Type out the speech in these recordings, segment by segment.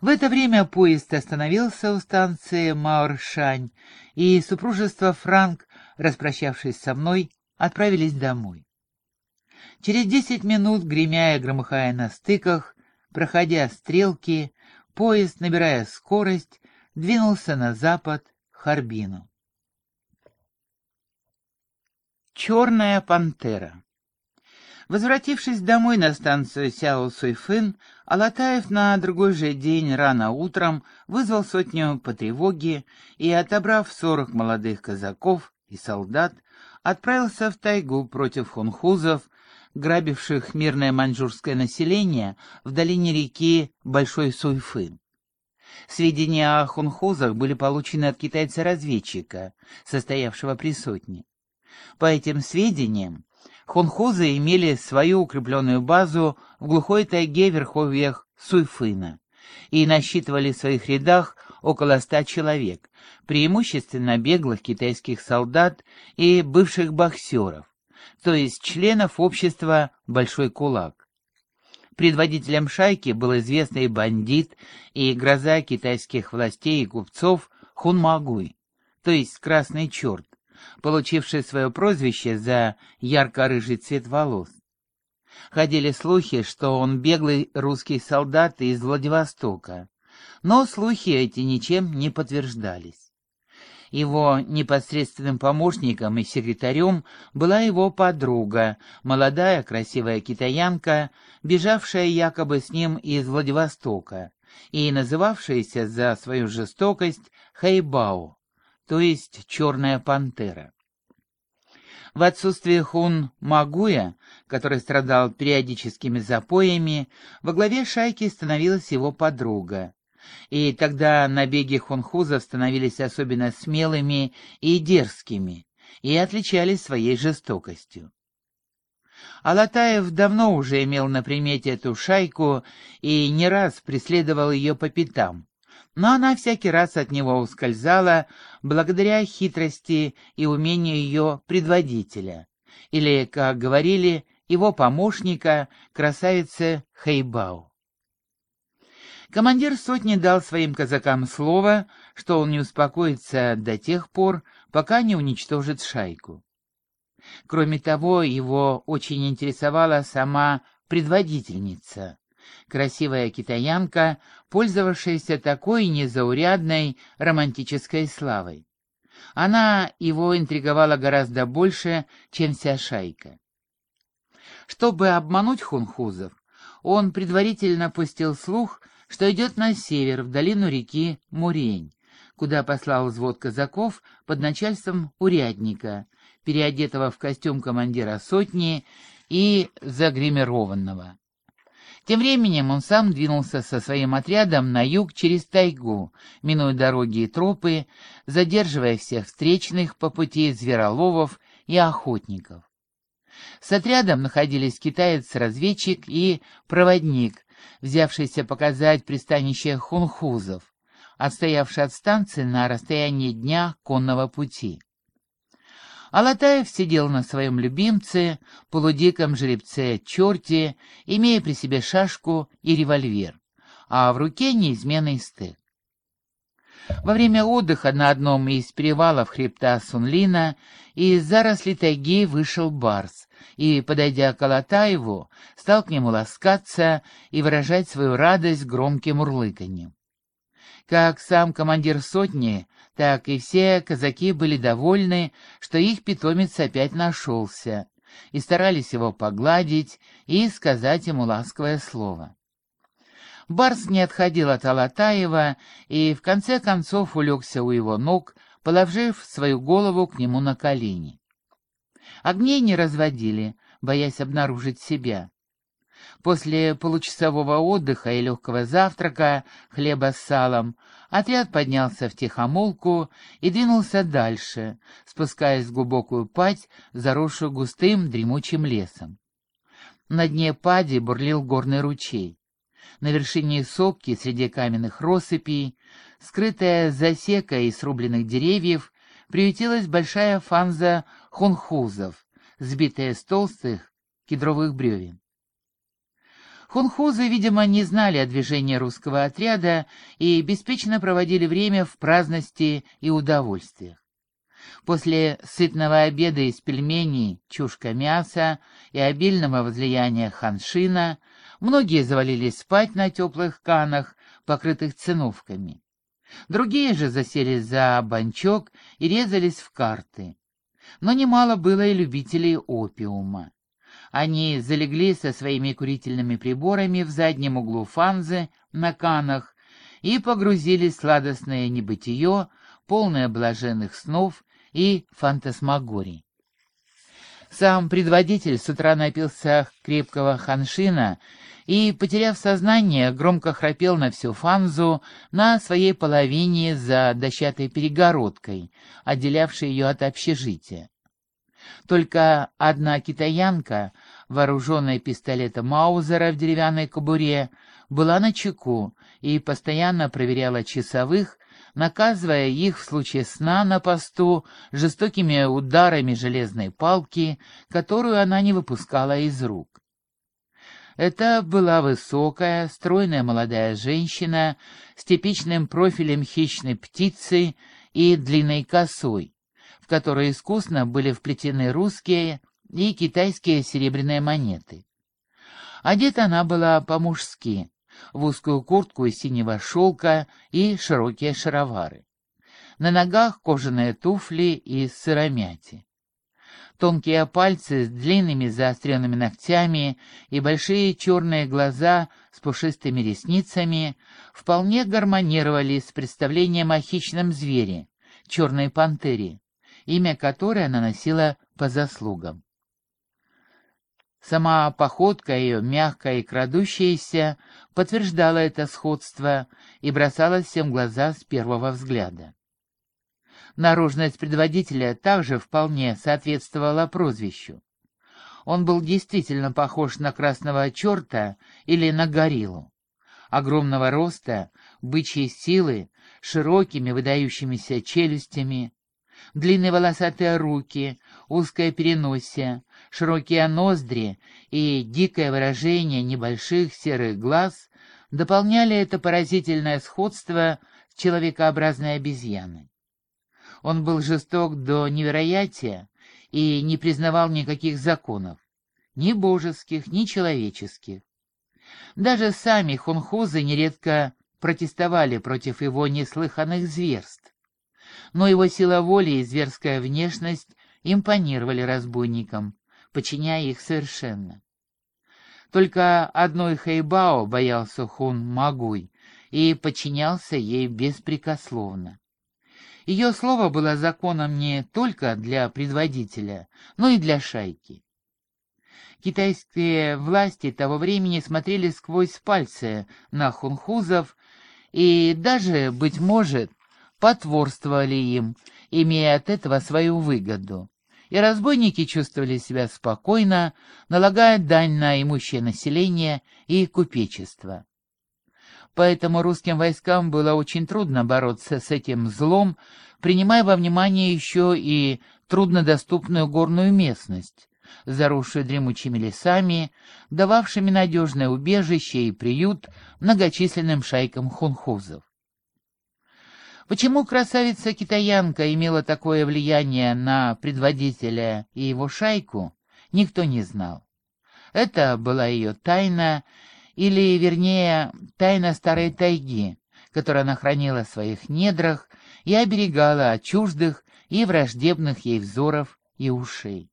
В это время поезд остановился у станции Маоршань, и супружество Франк, распрощавшись со мной, отправились домой. Через десять минут, гремя и громыхая на стыках, проходя стрелки, поезд, набирая скорость, двинулся на запад к Харбину. Черная пантера Возвратившись домой на станцию Сяо Суйфын, Алатаев на другой же день рано утром вызвал сотню по тревоге и, отобрав сорок молодых казаков и солдат, отправился в тайгу против хунхузов, грабивших мирное маньчжурское население в долине реки Большой Суйфын. Сведения о хунхузах были получены от китайца-разведчика, состоявшего при сотне. По этим сведениям, хунхузы имели свою укрепленную базу в глухой тайге верховьях Суйфына и насчитывали в своих рядах около ста человек, преимущественно беглых китайских солдат и бывших боксеров, то есть членов общества «Большой кулак». Предводителем шайки был известный бандит и гроза китайских властей и купцов Хун Магуй, то есть «Красный черт», получивший свое прозвище за ярко-рыжий цвет волос. Ходили слухи, что он беглый русский солдат из Владивостока, но слухи эти ничем не подтверждались. Его непосредственным помощником и секретарем была его подруга, молодая красивая китаянка, бежавшая якобы с ним из Владивостока и называвшаяся за свою жестокость Хэйбао то есть черная пантера. В отсутствие Хун Магуя, который страдал периодическими запоями, во главе шайки становилась его подруга. И тогда набеги хунхузов становились особенно смелыми и дерзкими, и отличались своей жестокостью. Алатаев давно уже имел на примете эту шайку и не раз преследовал ее по пятам, но она всякий раз от него ускользала благодаря хитрости и умению ее предводителя, или, как говорили, его помощника, красавицы Хейбау. Командир сотни дал своим казакам слово, что он не успокоится до тех пор, пока не уничтожит шайку. Кроме того, его очень интересовала сама предводительница красивая китаянка, пользовавшаяся такой незаурядной романтической славой. Она его интриговала гораздо больше, чем вся шайка. Чтобы обмануть хунхузов, он предварительно пустил слух, что идет на север, в долину реки Мурень, куда послал взвод казаков под начальством урядника, переодетого в костюм командира сотни и загримированного. Тем временем он сам двинулся со своим отрядом на юг через тайгу, минуя дороги и тропы, задерживая всех встречных по пути звероловов и охотников. С отрядом находились китаец-разведчик и проводник, взявшийся показать пристанище хунхузов, отстоявший от станции на расстоянии дня конного пути. Алатаев сидел на своем любимце, полудиком жеребце черте, имея при себе шашку и револьвер, а в руке неизменный стык. Во время отдыха на одном из перевалов хребта Сунлина из заросли тайги вышел барс и, подойдя к Алатаеву, стал к нему ласкаться и выражать свою радость громким урлыканьем. Как сам командир сотни, так и все казаки были довольны, что их питомец опять нашелся, и старались его погладить и сказать ему ласковое слово. Барс не отходил от Алатаева и в конце концов улегся у его ног, положив свою голову к нему на колени. Огней не разводили, боясь обнаружить себя. После получасового отдыха и легкого завтрака, хлеба с салом, отряд поднялся в тихомолку и двинулся дальше, спускаясь в глубокую падь, заросшую густым дремучим лесом. На дне пади бурлил горный ручей. На вершине сопки среди каменных россыпей, скрытая засекой из срубленных деревьев, приютилась большая фанза хунхузов, сбитая с толстых кедровых бревен. Хунхузы, видимо, не знали о движении русского отряда и беспечно проводили время в праздности и удовольствиях. После сытного обеда из пельменей, чушка мяса и обильного возлияния ханшина многие завалились спать на теплых канах, покрытых циновками. Другие же засели за банчок и резались в карты. Но немало было и любителей опиума. Они залегли со своими курительными приборами в заднем углу фанзы на канах и погрузились в сладостное небытие, полное блаженных снов и фантасмагорий. Сам предводитель с утра напился крепкого ханшина и, потеряв сознание, громко храпел на всю фанзу на своей половине за дощатой перегородкой, отделявшей ее от общежития. Только одна китаянка, вооруженная пистолетом Маузера в деревянной кобуре, была на чеку и постоянно проверяла часовых, наказывая их в случае сна на посту жестокими ударами железной палки, которую она не выпускала из рук. Это была высокая, стройная молодая женщина с типичным профилем хищной птицы и длинной косой, в которой искусно были вплетены русские и китайские серебряные монеты. Одета она была по-мужски, в узкую куртку из синего шелка и широкие шаровары. На ногах кожаные туфли из сыромяти. Тонкие пальцы с длинными заостренными ногтями и большие черные глаза с пушистыми ресницами вполне гармонировали с представлением о хищном звере, черной пантере, имя которой она носила по заслугам. Сама походка ее, мягкая и крадущаяся, подтверждала это сходство и бросалась всем глаза с первого взгляда. Наружность предводителя также вполне соответствовала прозвищу. Он был действительно похож на красного черта или на гориллу. Огромного роста, бычьей силы, широкими выдающимися челюстями, длинные волосатые руки, узкое переносие, широкие ноздри и дикое выражение небольших серых глаз дополняли это поразительное сходство с человекообразной обезьяной. Он был жесток до невероятия и не признавал никаких законов, ни божеских, ни человеческих. Даже сами хунхузы нередко протестовали против его неслыханных зверств. Но его сила воли и зверская внешность импонировали разбойникам, подчиняя их совершенно. Только одной Хэйбао боялся Хун Магуй и подчинялся ей беспрекословно. Ее слово было законом не только для предводителя, но и для шайки. Китайские власти того времени смотрели сквозь пальцы на хунхузов и даже, быть может, потворствовали им, имея от этого свою выгоду. И разбойники чувствовали себя спокойно, налагая дань на имущее население и купечество. Поэтому русским войскам было очень трудно бороться с этим злом, принимая во внимание еще и труднодоступную горную местность, заросшую дремучими лесами, дававшими надежное убежище и приют многочисленным шайкам хунхузов. Почему красавица-китаянка имела такое влияние на предводителя и его шайку, никто не знал. Это была ее тайна, или, вернее, тайна старой тайги, которую она хранила в своих недрах и оберегала от чуждых и враждебных ей взоров и ушей.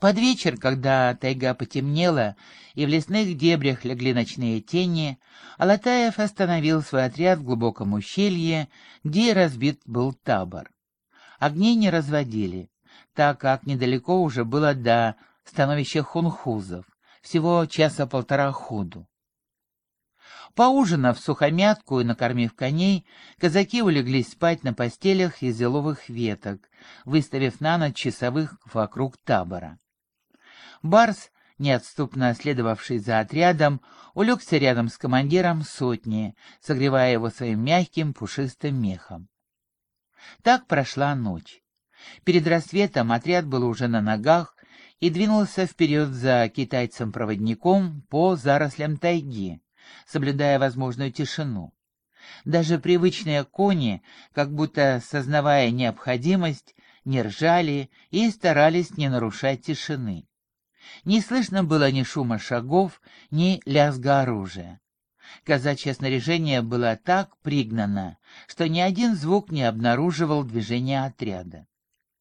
Под вечер, когда тайга потемнела и в лесных дебрях легли ночные тени, Алатаев остановил свой отряд в глубоком ущелье, где разбит был табор. Огней не разводили, так как недалеко уже было до становища хунхузов всего часа полтора ходу. Поужинав сухомятку и накормив коней, казаки улеглись спать на постелях из еловых веток, выставив на ночь часовых вокруг табора. Барс, неотступно следовавший за отрядом, улегся рядом с командиром сотни, согревая его своим мягким пушистым мехом. Так прошла ночь. Перед рассветом отряд был уже на ногах и двинулся вперед за китайцем-проводником по зарослям тайги, соблюдая возможную тишину. Даже привычные кони, как будто сознавая необходимость, не ржали и старались не нарушать тишины. Не слышно было ни шума шагов, ни лязга оружия. Казачье снаряжение было так пригнано, что ни один звук не обнаруживал движения отряда.